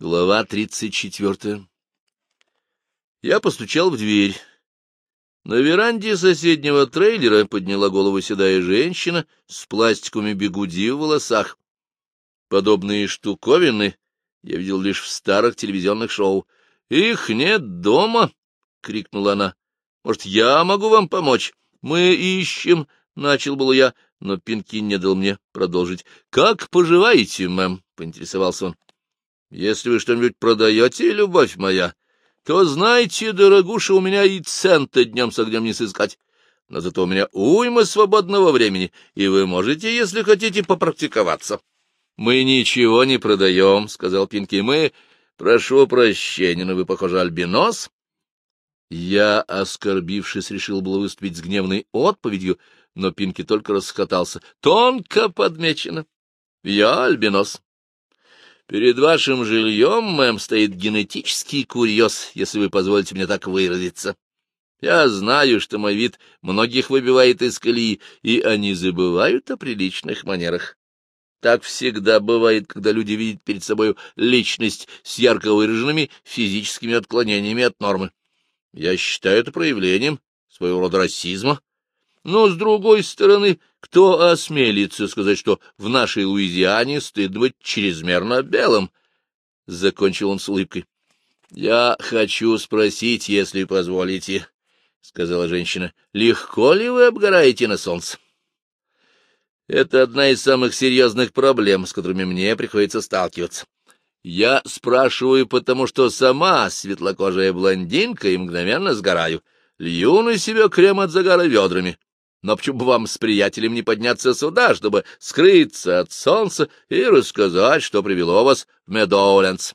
Глава тридцать четвертая. Я постучал в дверь. На веранде соседнего трейлера подняла голову седая женщина с пластиковыми бегуди в волосах. Подобные штуковины я видел лишь в старых телевизионных шоу. — Их нет дома! — крикнула она. — Может, я могу вам помочь? Мы ищем... — начал было я, но Пинки не дал мне продолжить. — Как поживаете, мэм? — поинтересовался он. Если вы что-нибудь продаете, любовь моя, то знайте, дорогуша, у меня и цента днем с огнем не сыскать. Но зато у меня уйма свободного времени, и вы можете, если хотите, попрактиковаться. — Мы ничего не продаем, — сказал Пинки. — Мы... Прошу прощения, но вы, похоже, альбинос. Я, оскорбившись, решил было выступить с гневной отповедью, но Пинки только расхотался. — Тонко подмечено. Я альбинос. Перед вашим жильем, мэм, стоит генетический курьез, если вы позволите мне так выразиться. Я знаю, что мой вид многих выбивает из колеи, и они забывают о приличных манерах. Так всегда бывает, когда люди видят перед собой личность с ярко выраженными физическими отклонениями от нормы. Я считаю это проявлением своего рода расизма. Но, с другой стороны, кто осмелится сказать, что в нашей Луизиане стыдно быть чрезмерно белым? Закончил он с улыбкой. — Я хочу спросить, если позволите, — сказала женщина, — легко ли вы обгораете на солнце? Это одна из самых серьезных проблем, с которыми мне приходится сталкиваться. Я спрашиваю, потому что сама светлокожая блондинка и мгновенно сгораю. Лью на себя крем от загара ведрами. Но почему бы вам с приятелем не подняться сюда, чтобы скрыться от солнца и рассказать, что привело вас в Медоулендс?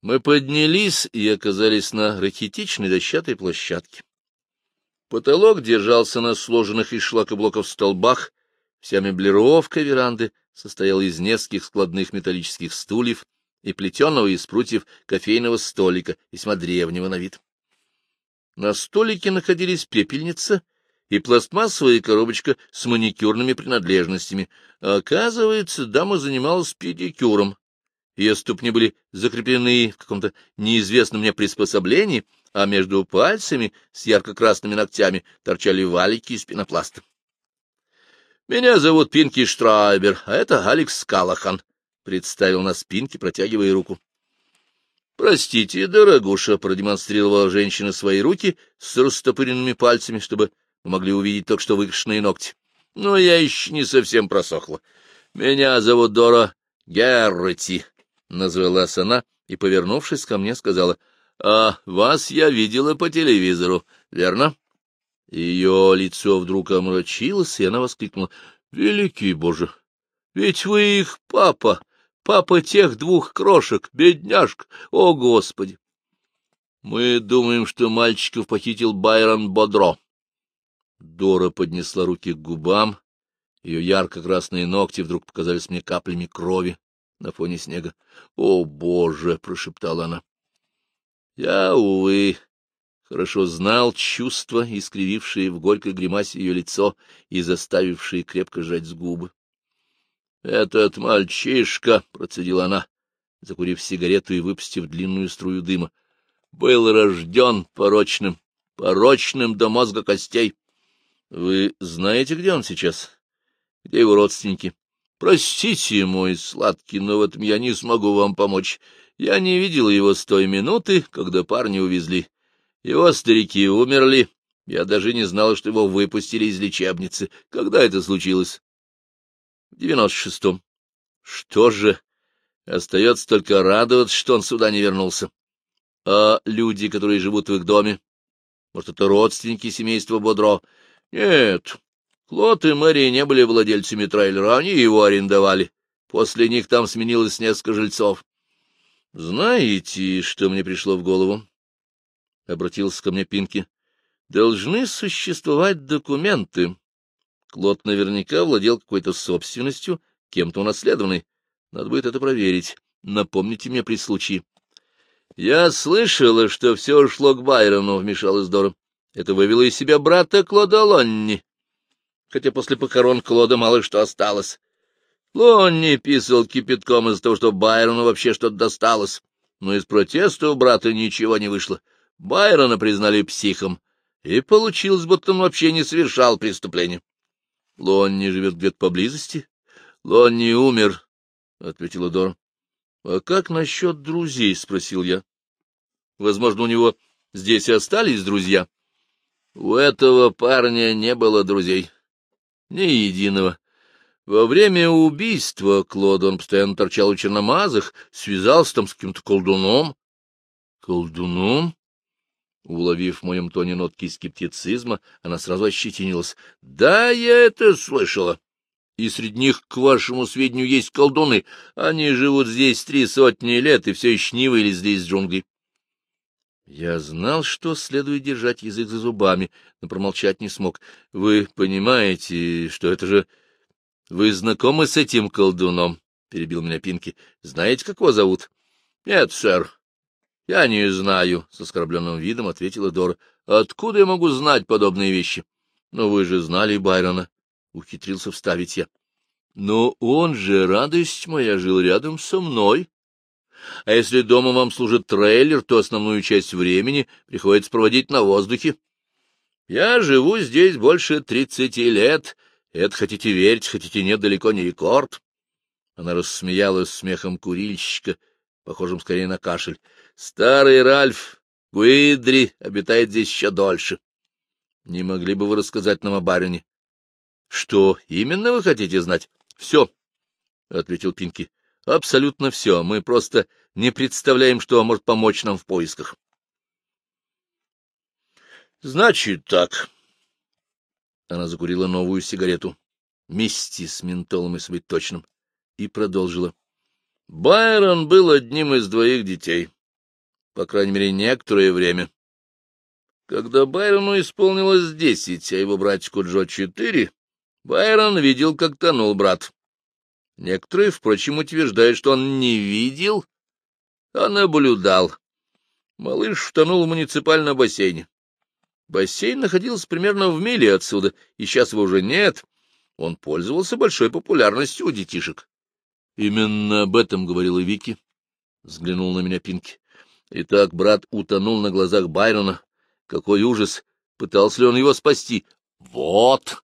Мы поднялись и оказались на ракетичной дощатой площадке. Потолок держался на сложенных из шлакоблоков столбах, вся меблировка веранды состояла из нескольких складных металлических стульев и плетеного из прутьев кофейного столика, весьма древнего на вид. На столике находились пепельница — и пластмассовая коробочка с маникюрными принадлежностями. Оказывается, дама занималась педикюром. Ее ступни были закреплены в каком-то неизвестном мне приспособлении, а между пальцами с ярко-красными ногтями торчали валики из пенопласта. «Меня зовут Пинки Штрайбер, а это Алекс Калахан», — представил нас Пинки, протягивая руку. «Простите, дорогуша», — продемонстрировала женщина свои руки с растопыренными пальцами, чтобы мы могли увидеть только что выкрашенные ногти. Но я еще не совсем просохла. Меня зовут Дора Геррити, — назвалась она и, повернувшись ко мне, сказала, — А вас я видела по телевизору, верно? Ее лицо вдруг омрачилось, и она воскликнула, — Великий Боже! Ведь вы их папа, папа тех двух крошек, бедняжка, о Господи! Мы думаем, что мальчиков похитил Байрон Бодро, Дора поднесла руки к губам. Ее ярко-красные ногти вдруг показались мне каплями крови на фоне снега. — О, Боже! — прошептала она. Я, увы, хорошо знал чувства, искривившие в горькой гримасе ее лицо и заставившие крепко сжать губы. — Этот мальчишка, — процедила она, закурив сигарету и выпустив длинную струю дыма, — был рожден порочным, порочным до мозга костей. Вы знаете, где он сейчас? Где его родственники? Простите, мой сладкий, но в этом я не смогу вам помочь. Я не видел его с той минуты, когда парня увезли. Его старики умерли. Я даже не знал, что его выпустили из лечебницы. Когда это случилось? В девяносто шестом. Что же, остается только радоваться, что он сюда не вернулся. А люди, которые живут в их доме? Может, это родственники семейства Бодро? Нет, Клод и Мэри не были владельцами трейлера, они его арендовали. После них там сменилось несколько жильцов. — Знаете, что мне пришло в голову? — обратился ко мне Пинки. — Должны существовать документы. Клод наверняка владел какой-то собственностью, кем-то унаследованной. Надо будет это проверить. Напомните мне при случае. — Я слышала, что все ушло к Байрону, — вмешалась Дора. Это вывело из себя брата Клода Лонни, хотя после похорон Клода мало что осталось. Лонни писал кипятком из-за того, что Байрону вообще что-то досталось, но из протеста у брата ничего не вышло. Байрона признали психом, и получилось, будто он вообще не совершал преступления. Лонни живет где-то поблизости. Лонни умер, — ответила Дора. — А как насчет друзей? — спросил я. — Возможно, у него здесь остались друзья? — У этого парня не было друзей. Ни единого. Во время убийства Клода он постоянно торчал у черномазых, связался там с каким-то колдуном. — Колдуном? Уловив в моем тоне нотки скептицизма, она сразу ощетинилась. — Да, я это слышала. И среди них, к вашему сведению, есть колдуны. Они живут здесь три сотни лет и все еще не вылезли из джунглей. Я знал, что следует держать язык за зубами, но промолчать не смог. Вы понимаете, что это же — Вы знакомы с этим колдуном? — перебил меня Пинки. — Знаете, как его зовут? — Нет, сэр. — Я не знаю, — с оскорбленным видом ответила Дора. — Откуда я могу знать подобные вещи? — Но вы же знали Байрона, — ухитрился вставить я. — Но он же, радость моя, жил рядом со мной. А если дома вам служит трейлер, то основную часть времени приходится проводить на воздухе. Я живу здесь больше тридцати лет, это, хотите верить, хотите нет, далеко не рекорд. Она рассмеялась смехом курильщика, похожим скорее на кашель. Старый Ральф Гуидри обитает здесь еще дольше. Не могли бы вы рассказать нам о барине? — Что именно вы хотите знать? — Все, — ответил Пинки. — Абсолютно все. Мы просто не представляем, что может помочь нам в поисках. — Значит так, она закурила новую сигарету. Мисти с ментолом и цветочным. И продолжила. Байрон был одним из двоих детей. По крайней мере, некоторое время. Когда Байрону исполнилось десять, а его братику Джо четыре, Байрон видел, как тонул брат. Некоторые, впрочем, утверждают, что он не видел, а наблюдал. Малыш тонул в муниципальном бассейне. Бассейн находился примерно в миле отсюда, и сейчас его уже нет. Он пользовался большой популярностью у детишек. — Именно об этом говорила Вики. Взглянул на меня Пинки. Итак, брат утонул на глазах Байрона. Какой ужас! Пытался ли он его спасти? Вот!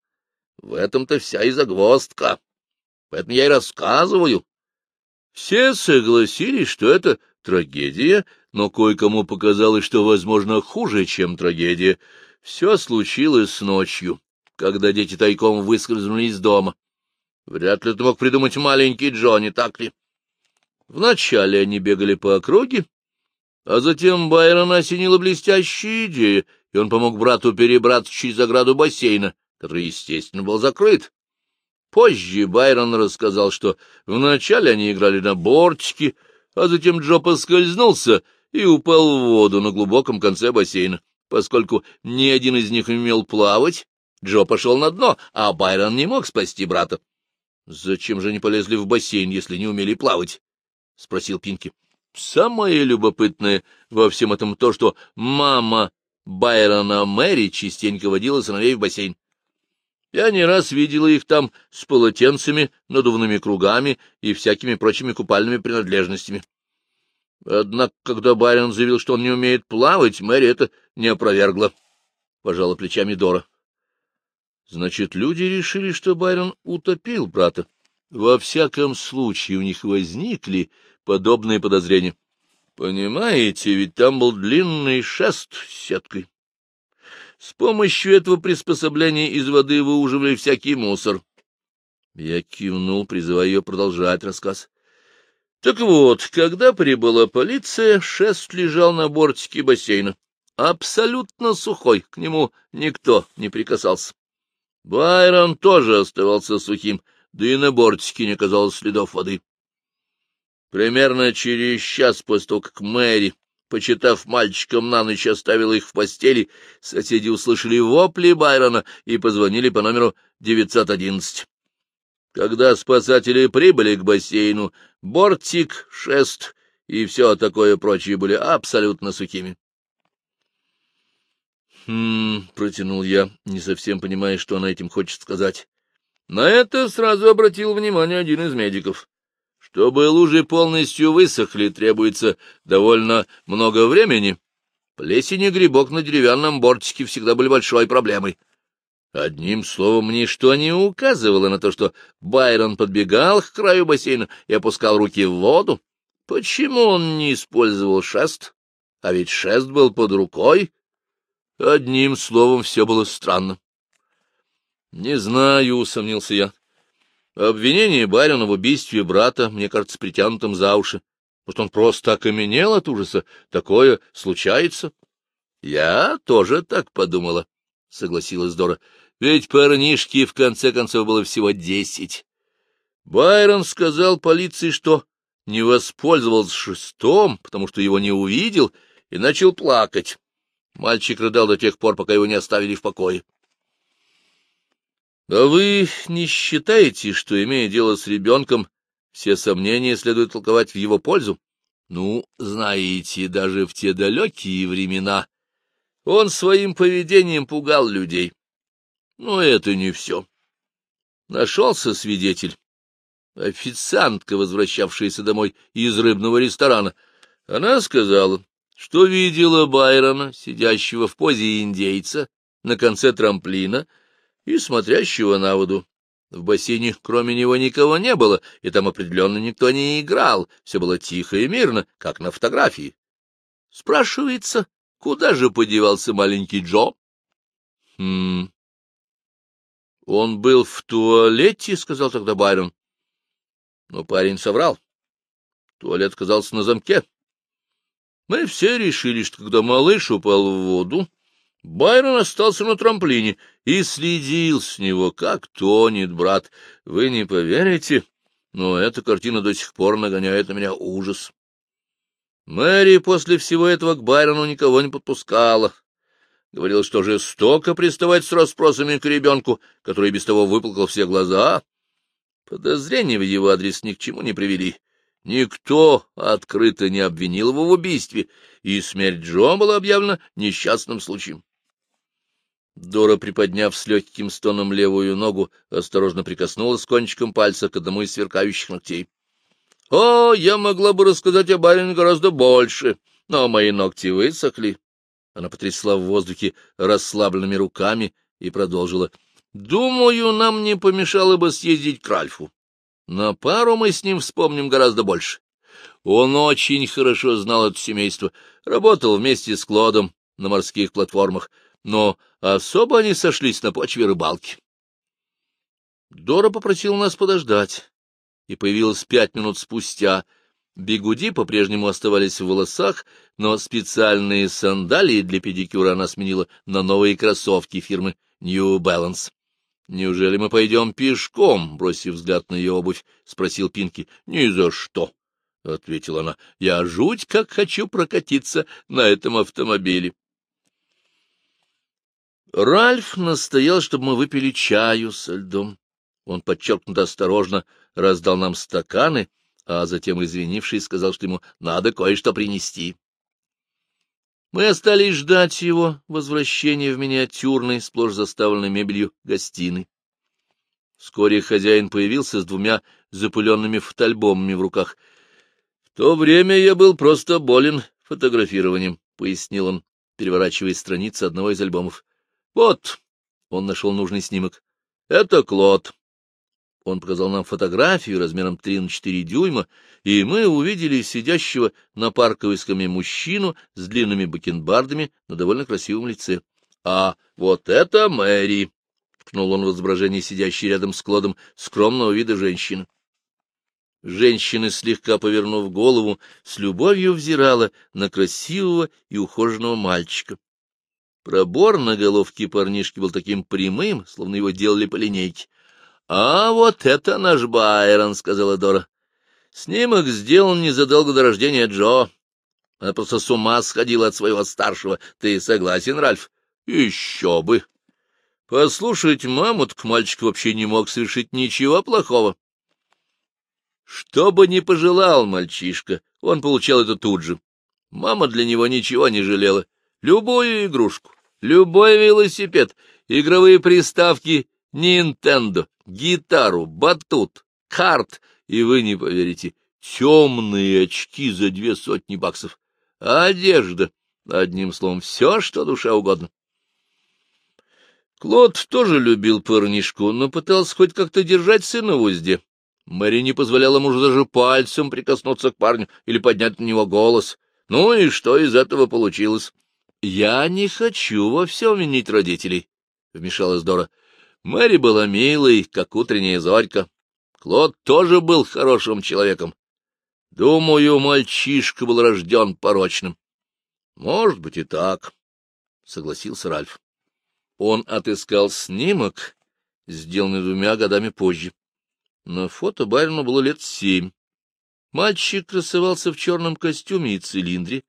В этом-то вся и загвоздка. Поэтому я и рассказываю. Все согласились, что это трагедия, но кое-кому показалось, что, возможно, хуже, чем трагедия. Все случилось ночью, когда дети тайком выскользнули из дома. Вряд ли ты мог придумать маленький Джо, не так ли? Вначале они бегали по округе, а затем Байрона осенила блестящая идея, и он помог брату перебраться через ограду бассейна, который, естественно, был закрыт. Позже Байрон рассказал, что вначале они играли на бортике, а затем Джо поскользнулся и упал в воду на глубоком конце бассейна. Поскольку ни один из них умел плавать, Джо пошел на дно, а Байрон не мог спасти брата. — Зачем же они полезли в бассейн, если не умели плавать? — спросил Пинки. — Самое любопытное во всем этом то, что мама Байрона Мэри частенько водила сыновей в бассейн. Я не раз видела их там с полотенцами, надувными кругами и всякими прочими купальными принадлежностями. Однако, когда барин заявил, что он не умеет плавать, Мэри это не опровергла. Пожала плечами Дора. Значит, люди решили, что Байрон утопил брата. Во всяком случае, у них возникли подобные подозрения. Понимаете, ведь там был длинный шест с сеткой. С помощью этого приспособления из воды выуживали всякий мусор. Я кивнул, призывая ее продолжать рассказ. Так вот, когда прибыла полиция, шест лежал на бортике бассейна. Абсолютно сухой, к нему никто не прикасался. Байрон тоже оставался сухим, да и на бортике не оказалось следов воды. Примерно через час после того, как Мэри почитав мальчикам на ночь, оставил их в постели, соседи услышали вопли Байрона и позвонили по номеру 911. Когда спасатели прибыли к бассейну, бортик, шест и все такое прочее были абсолютно сухими. «Хм...» — протянул я, не совсем понимая, что она этим хочет сказать. На это сразу обратил внимание один из медиков. Чтобы лужи полностью высохли, требуется довольно много времени. Плесень и грибок на деревянном бортике всегда были большой проблемой. Одним словом, ничто не указывало на то, что Байрон подбегал к краю бассейна и опускал руки в воду. Почему он не использовал шест? А ведь шест был под рукой. Одним словом, все было странно. — Не знаю, — усомнился я. Обвинение Байрона в убийстве брата, мне кажется, притянутым за уши. Может, он просто окаменел от ужаса. Такое случается. — Я тоже так подумала, — согласилась Дора. — Ведь парнишки, в конце концов, было всего десять. Байрон сказал полиции, что не воспользовался шестом, потому что его не увидел, и начал плакать. Мальчик рыдал до тех пор, пока его не оставили в покое. — А вы не считаете, что, имея дело с ребенком, все сомнения следует толковать в его пользу? Ну, знаете, даже в те далекие времена он своим поведением пугал людей. Но это не все. Нашелся свидетель, официантка, возвращавшаяся домой из рыбного ресторана. Она сказала, что видела Байрона, сидящего в позе индейца на конце трамплина и смотрящего на воду. В бассейне кроме него никого не было, и там определенно никто не играл, все было тихо и мирно, как на фотографии. Спрашивается, куда же подевался маленький Джо? — Хм... — Он был в туалете, — сказал тогда Байрон. Но парень соврал. Туалет оказался на замке. Мы все решили, что когда малыш упал в воду, Байрон остался на трамплине и следил с него, как тонет брат. Вы не поверите, но эта картина до сих пор нагоняет на меня ужас. Мэри после всего этого к Байрону никого не подпускала. Говорила, что жестоко приставать с расспросами к ребенку, который без того выплакал все глаза. Подозрения в его адрес ни к чему не привели. Никто открыто не обвинил его в убийстве, и смерть Джо была объявлена несчастным случаем. Дора, приподняв с легким стоном левую ногу, осторожно прикоснулась кончиком пальца к одному из сверкающих ногтей. — О, я могла бы рассказать о барине гораздо больше, но мои ногти высохли. Она потрясла в воздухе расслабленными руками и продолжила. Думаю, нам не помешало бы съездить к Ральфу. На пару мы с ним вспомним гораздо больше. Он очень хорошо знал это семейство, работал вместе с Клодом на морских платформах, но особо они сошлись на почве рыбалки. Дора попросила нас подождать, и появилась пять минут спустя. Бегуди по-прежнему оставались в волосах, но специальные сандалии для педикюра она сменила на новые кроссовки фирмы New Balance. Неужели мы пойдем пешком? — бросив взгляд на ее обувь, спросил Пинки. — Ни за что, — ответила она. — Я жуть как хочу прокатиться на этом автомобиле. Ральф настоял, чтобы мы выпили чаю со льдом. Он подчеркнуто осторожно раздал нам стаканы, а затем, извинившись, сказал, что ему надо кое-что принести. Мы остались ждать его возвращения в миниатюрной, сплошь заставленной мебелью, гостиной. Вскоре хозяин появился с двумя запыленными фотоальбомами в руках. — В то время я был просто болен фотографированием, — пояснил он, переворачивая страницы одного из альбомов. — Вот, — он нашел нужный снимок, — это Клод. Он показал нам фотографию размером 3 на 4 дюйма, и мы увидели сидящего на парковой скамье мужчину с длинными бакенбардами на довольно красивом лице. — А вот это Мэри! — ткнул он в изображение сидящей рядом с Клодом скромного вида женщины. Женщина, слегка повернув голову, с любовью взирала на красивого и ухоженного мальчика. Пробор на головке парнишки был таким прямым, словно его делали по линейке. — А вот это наш Байрон, — сказала Дора. — Снимок сделан незадолго до рождения Джо. Она просто с ума сходила от своего старшего. Ты согласен, Ральф? — Еще бы. Послушать маму, так мальчик вообще не мог совершить ничего плохого. Что бы ни пожелал мальчишка, он получал это тут же. Мама для него ничего не жалела. Любую игрушку, любой велосипед, игровые приставки Nintendo, гитару, батут, карт, и вы не поверите, темные очки за две сотни баксов, одежда, одним словом, все, что душа угодно. Клод тоже любил парнишку, но пытался хоть как-то держать сына в узде. Мэри не позволяла мужу даже пальцем прикоснуться к парню или поднять на него голос. Ну и что из этого получилось? — Я не хочу во всем винить родителей, — вмешалась Дора. Мэри была милой, как утренняя зорька. Клод тоже был хорошим человеком. Думаю, мальчишка был рожден порочным. — Может быть и так, — согласился Ральф. Он отыскал снимок, сделанный двумя годами позже. На фото Байрону было лет семь. Мальчик красовался в черном костюме и цилиндре.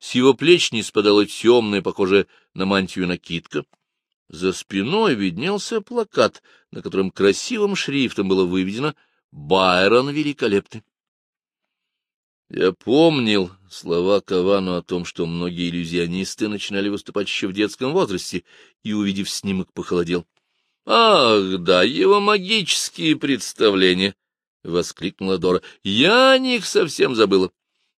С его плеч не спадала темная, похожая на мантию накидка. За спиной виднелся плакат, на котором красивым шрифтом было выведено «Байрон великолепный». Я помнил слова Кавану о том, что многие иллюзионисты начинали выступать еще в детском возрасте, и, увидев снимок, похолодел. — Ах, да, его магические представления! — воскликнула Дора. — Я о них совсем забыла.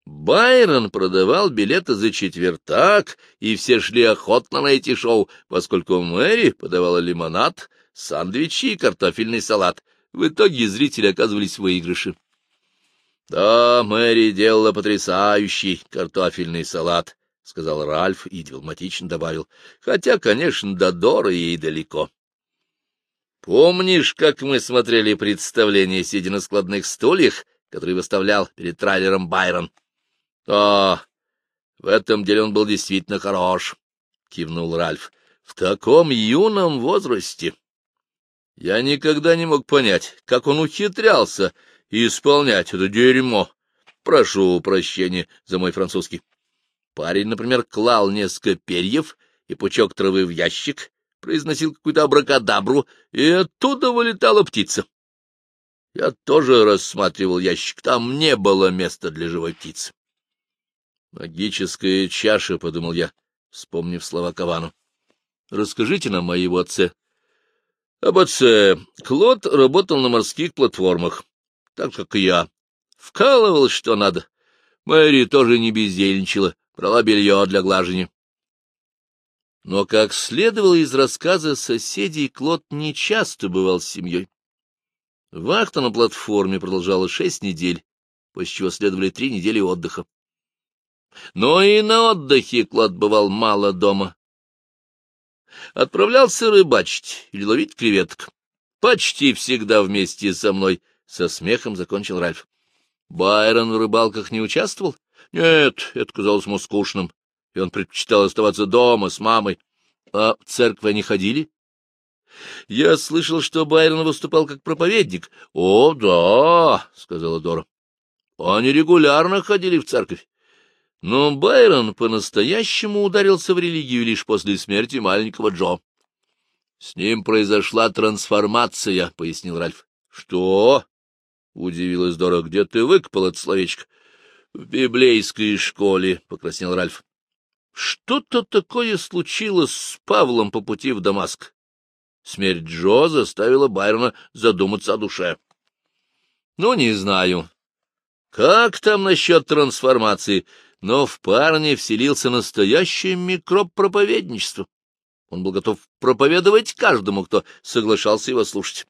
Байрон продавал билеты за четвертак, и все шли охотно на эти шоу, поскольку Мэри подавала лимонад, сандвичи и картофельный салат. В итоге зрители оказывались в выигрыше. — Да, Мэри делала потрясающий картофельный салат, — сказал Ральф и дипломатично добавил, — хотя, конечно, до Дора ей далеко. — Помнишь, как мы смотрели представление, сидя на складных стульях, который выставлял перед трайлером Байрон? — А, в этом деле он был действительно хорош, — кивнул Ральф. — В таком юном возрасте. Я никогда не мог понять, как он ухитрялся исполнять это дерьмо. Прошу прощения за мой французский. Парень, например, клал несколько перьев и пучок травы в ящик, произносил какую-то абракадабру, и оттуда вылетала птица. Я тоже рассматривал ящик, там не было места для живой птицы. «Магическая чаша», — подумал я, вспомнив слова Кавану. «Расскажите нам о его отце». «Об отце. Клод работал на морских платформах так как и я. Вкалывал, что надо. Мэри тоже не бездельничала, брала белье для глажения. Но, как следовало из рассказа соседей, Клод нечасто бывал с семьей. Вахта на платформе продолжалась шесть недель, после чего следовали три недели отдыха. Но и на отдыхе Клод бывал мало дома. Отправлялся рыбачить или ловить креветок. Почти всегда вместе со мной — со смехом закончил Ральф. Байрон в рыбалках не участвовал? Нет, это казалось ему скучным, и он предпочитал оставаться дома с мамой. А в церковь они ходили? Я слышал, что Байрон выступал как проповедник. — О, да, — сказала Дора. — Они регулярно ходили в церковь. Но Байрон по-настоящему ударился в религию лишь после смерти маленького Джо. — С ним произошла трансформация, — пояснил Ральф. — Что? — удивилась Дора. — Где ты выкопал это словечко? — В библейской школе, — покраснел Ральф. — Что-то такое случилось с Павлом по пути в Дамаск. Смерть Джо заставила Байрона задуматься о душе. — Ну, не знаю. Как там насчет трансформации? Но в парне вселился настоящий микроб проповедничества. Он был готов проповедовать каждому, кто соглашался его слушать.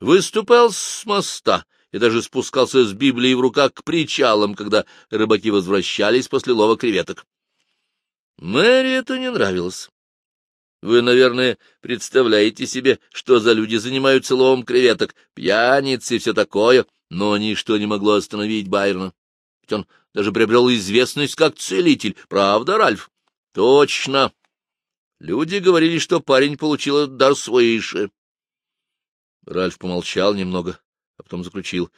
Выступал с моста и даже спускался с Библией в руках к причалам, когда рыбаки возвращались после лова креветок. Мэри это не нравилось. Вы, наверное, представляете себе, что за люди занимаются ловом креветок, пьяницы и все такое, но ничто не могло остановить Байрона. Ведь он даже приобрел известность как целитель, правда, Ральф? Точно. Люди говорили, что парень получил дар свыше. Ральф помолчал немного, а потом заключил.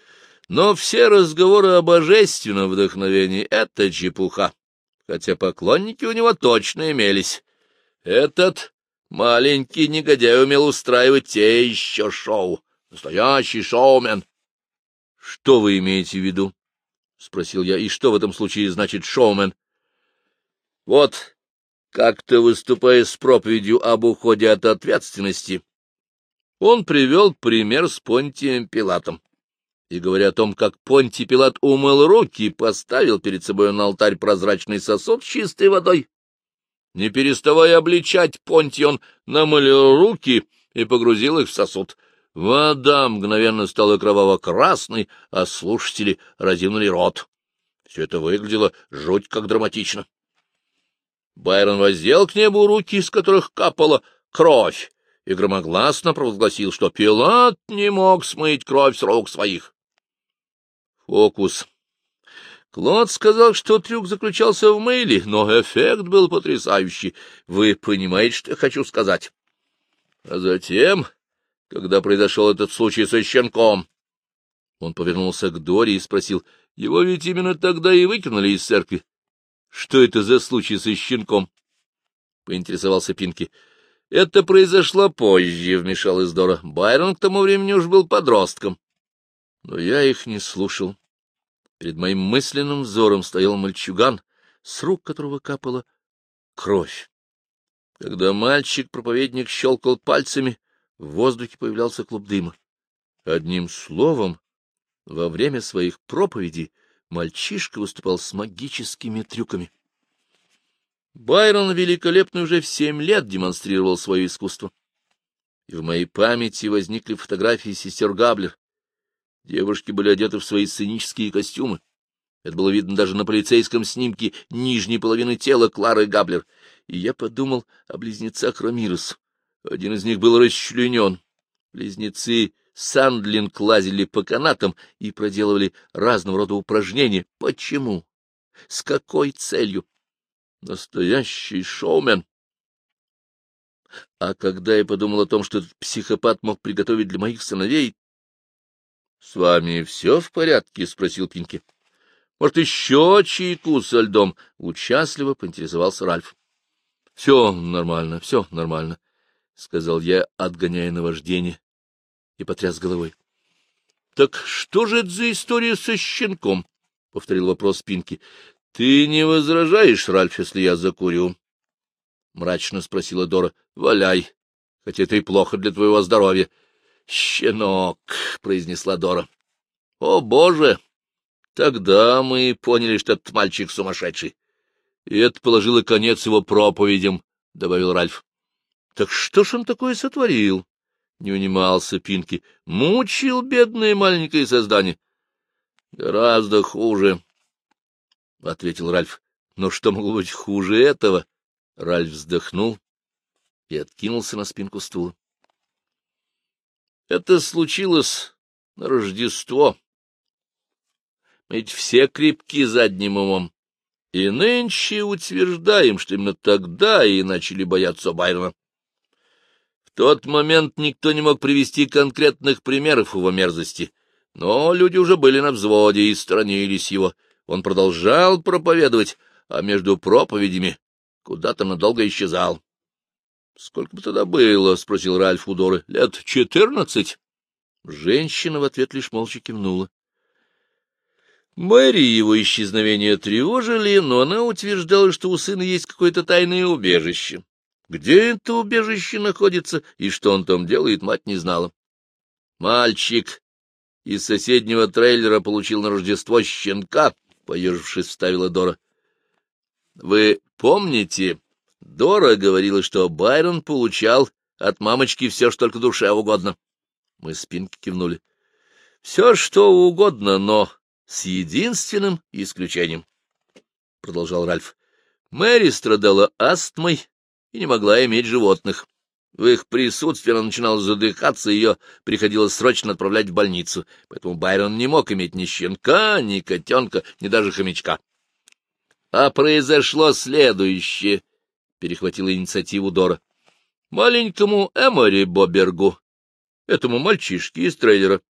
Но все разговоры о божественном вдохновении — это чепуха, хотя поклонники у него точно имелись. Этот маленький негодяй умел устраивать те еще шоу. Настоящий шоумен. — Что вы имеете в виду? — спросил я. — И что в этом случае значит шоумен? — Вот, как-то выступая с проповедью об уходе от ответственности, Он привел пример с Понтием Пилатом. И, говоря о том, как Понтий Пилат умыл руки, поставил перед собой на алтарь прозрачный сосуд с чистой водой. Не переставая обличать Понтий, он намылил руки и погрузил их в сосуд. Вода мгновенно стала кроваво-красной, а слушатели разинули рот. Все это выглядело жуть как драматично. Байрон воздел к небу руки, из которых капала кровь, и громогласно провозгласил, что Пилат не мог смыть кровь с рук своих. Фокус. Клод сказал, что трюк заключался в мыле, но эффект был потрясающий. Вы понимаете, что я хочу сказать? А затем, когда произошел этот случай со щенком, он повернулся к Доре и спросил, его ведь именно тогда и выкинули из церкви. Что это за случай со щенком? — поинтересовался Пинки. — Это произошло позже, — вмешалась Дора. Байрон к тому времени уж был подростком. Но я их не слушал. Перед моим мысленным взором стоял мальчуган, с рук которого капала кровь. Когда мальчик-проповедник щелкал пальцами, в воздухе появлялся клуб дыма. Одним словом, во время своих проповедей мальчишка выступал с магическими трюками. Байрон великолепно уже в семь лет демонстрировал свое искусство. И в моей памяти возникли фотографии сестер Габлер. Девушки были одеты в свои сценические костюмы. Это было видно даже на полицейском снимке нижней половины тела Клары Габлер. И я подумал о близнецах Рамирес. Один из них был расчленен. Близнецы Сандлинг лазили по канатам и проделывали разного рода упражнения. Почему? С какой целью? Настоящий шоумен. А когда я подумал о том, что этот психопат мог приготовить для моих сыновей... — С вами все в порядке? — спросил Пинки. — Может, еще чайку со льдом? — участливо поинтересовался Ральф. — Все нормально, все нормально, — сказал я, отгоняя наваждение и потряс головой. — Так что же это за история со щенком? — повторил вопрос Пинки. — Ты не возражаешь, Ральф, если я закурю? — мрачно спросила Дора. — Валяй, хотя это и плохо для твоего здоровья. — Щенок, — произнесла Дора. — О, боже! Тогда мы поняли, что этот мальчик сумасшедший. И это положило конец его проповедям, — добавил Ральф. — Так что ж он такое сотворил? — не унимался Пинки. — Мучил бедное маленькое создание. — Гораздо хуже, — ответил Ральф. — Но что могло быть хуже этого? Ральф вздохнул и откинулся на спинку стула. — Это случилось на Рождество. Ведь все крепки задним умом. И нынче утверждаем, что именно тогда и начали бояться Байрона тот момент никто не мог привести конкретных примеров его мерзости, но люди уже были на взводе и сторонились его. Он продолжал проповедовать, а между проповедями куда-то надолго исчезал. — Сколько бы тогда было? — спросил Ральф у Доры. — Лет четырнадцать? Женщина в ответ лишь молча кивнула. Мэри его исчезновение тревожили, но она утверждала, что у сына есть какое-то тайное убежище. Где это убежище находится и что он там делает, мать не знала. Мальчик из соседнего трейлера получил на Рождество щенка, — поежившись, вставила Дора. — Вы помните, Дора говорила, что Байрон получал от мамочки все, что только душе угодно. Мы спинки кивнули. — Все, что угодно, но с единственным исключением, — продолжал Ральф. Мэри страдала астмой и не могла иметь животных. В их присутствии она начинала задыхаться, ее приходилось срочно отправлять в больницу, поэтому Байрон не мог иметь ни щенка, ни котенка, ни даже хомячка. А произошло следующее, — перехватила инициативу Дора. Маленькому Эмори Бобергу, этому мальчишке из трейлера,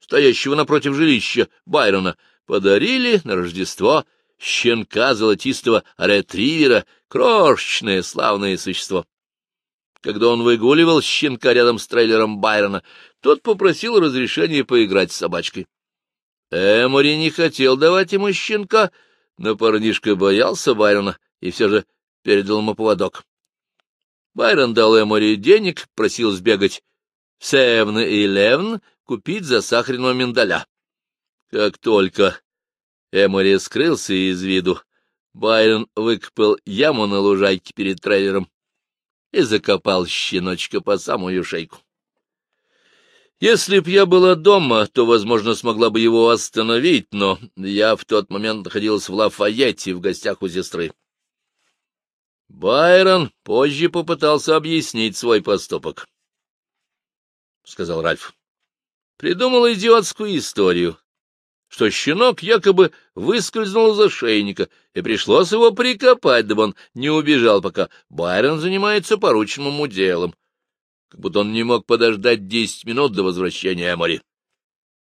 стоящего напротив жилища Байрона, подарили на Рождество щенка золотистого ретривера, крошечное славное существо. Когда он выгуливал щенка рядом с трейлером Байрона, тот попросил разрешения поиграть с собачкой. Эмори не хотел давать ему щенка, но парнишка боялся Байрона и все же передал ему поводок. Байрон дал Эмори денег, просил сбегать в в Севн-Элевн купить засахаренного миндаля. Как только Эмори скрылся из виду, Байрон выкопал яму на лужайке перед трейлером и закопал щеночка по самую шейку. Если б я была дома, то, возможно, смогла бы его остановить, но я в тот момент находилась в Лафайетте в гостях у сестры. Байрон позже попытался объяснить свой поступок, — сказал Ральф. Придумал идиотскую историю, что щенок якобы выскользнул из ошейника, и пришлось его прикопать, дабы он не убежал, пока Байрон занимается порученным ему делом как будто он не мог подождать десять минут до возвращения Эмори.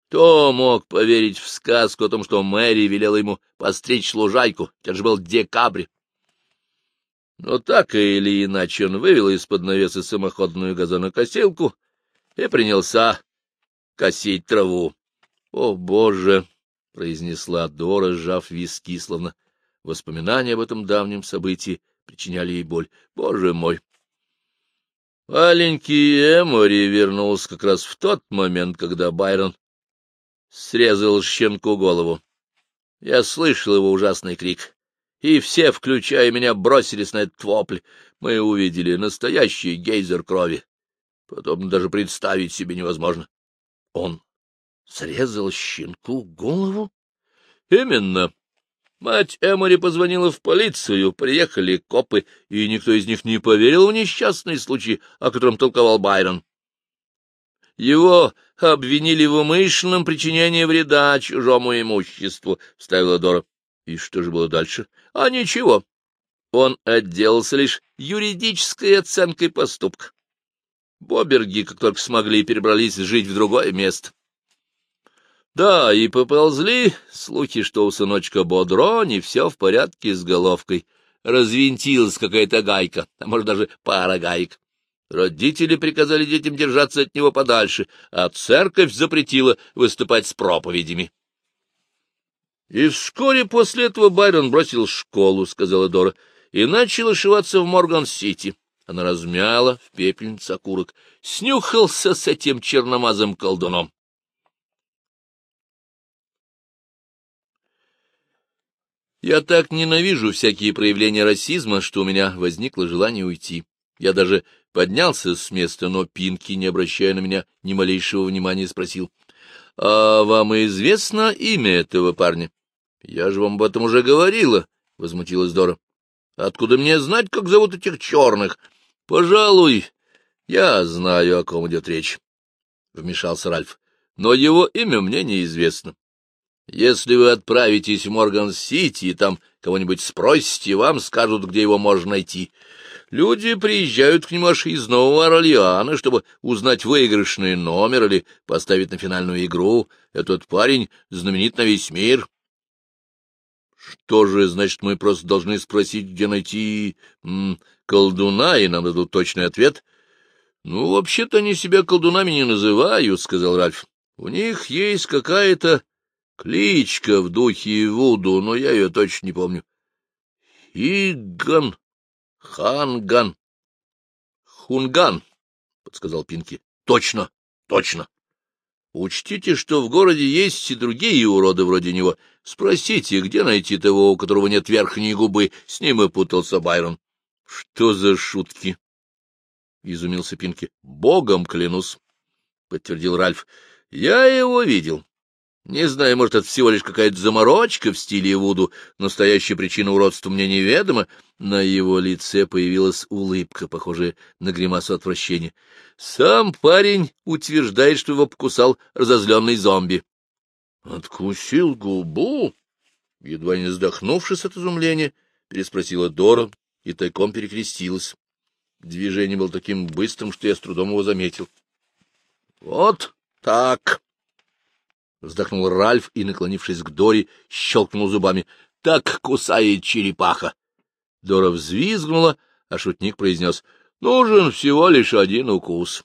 Кто мог поверить в сказку о том, что Мэри велела ему постричь лужайку? Это же был декабрь. Но так или иначе он вывел из-под навеса самоходную газонокосилку и принялся косить траву. — О, Боже! — произнесла Дора, сжав виски, словно воспоминания об этом давнем событии причиняли ей боль. — Боже мой! Маленький Эмори вернулся как раз в тот момент, когда Байрон срезал щенку голову. Я слышал его ужасный крик, и все, включая меня, бросились на этот вопль. Мы увидели настоящий гейзер крови. Потом даже представить себе невозможно. Он срезал щенку голову? Именно. Мать Эмори позвонила в полицию, приехали копы, и никто из них не поверил в несчастный случай, о котором толковал Байрон. Его обвинили в умышленном причинении вреда чужому имуществу, — вставила Дора. И что же было дальше? А ничего. Он отделался лишь юридической оценкой поступка. Боберги, как только смогли, перебрались жить в другое место. Да, и поползли слухи, что у сыночка Бодро не все в порядке с головкой. Развинтилась какая-то гайка, а может даже пара гаек. Родители приказали детям держаться от него подальше, а церковь запретила выступать с проповедями. — И вскоре после этого Байрон бросил школу, — сказала Дора, — и начал ошиваться в Морган-Сити. Она размяла в пепельнице окурок. Снюхался с этим черномазым колдуном. Я так ненавижу всякие проявления расизма, что у меня возникло желание уйти. Я даже поднялся с места, но Пинки, не обращая на меня ни малейшего внимания, спросил. — А вам известно имя этого парня? — Я же вам об этом уже говорила, — возмутилась Дора. — Откуда мне знать, как зовут этих черных? — Пожалуй, я знаю, о ком идет речь, — вмешался Ральф. — Но его имя мне неизвестно. Если вы отправитесь в Морган-Сити и там кого-нибудь спросите, вам скажут, где его можно найти. Люди приезжают к нему аж из Нового Орлеана, чтобы узнать выигрышный номер или поставить на финальную игру. Этот парень знаменит на весь мир. Что же, значит, мы просто должны спросить, где найти м, колдуна, и нам дадут точный ответ? — Ну, вообще-то они себя колдунами не называют, — сказал Ральф. — У них есть какая-то Кличка в духе Вуду, но я ее точно не помню. Иган, Ханган, Хунган, — подсказал Пинки. — Точно, точно. Учтите, что в городе есть и другие уроды вроде него. Спросите, где найти того, у которого нет верхней губы. С ним и путался Байрон. — Что за шутки? — изумился Пинки. — Богом клянусь, — подтвердил Ральф. — Я его видел. Не знаю, может, это всего лишь какая-то заморочка в стиле Вуду, настоящая причина уродства мне неведома. На его лице появилась улыбка, похожая на гримасу отвращения. Сам парень утверждает, что его покусал разозленный зомби. — Откусил губу? Едва не вздохнувшись от изумления, переспросила Дора и тайком перекрестилась. Движение было таким быстрым, что я с трудом его заметил. — Вот так! — вздохнул Ральф и, наклонившись к Доре, щелкнул зубами. — Так кусает черепаха. Дора взвизгнула, а шутник произнес. — Нужен всего лишь один укус.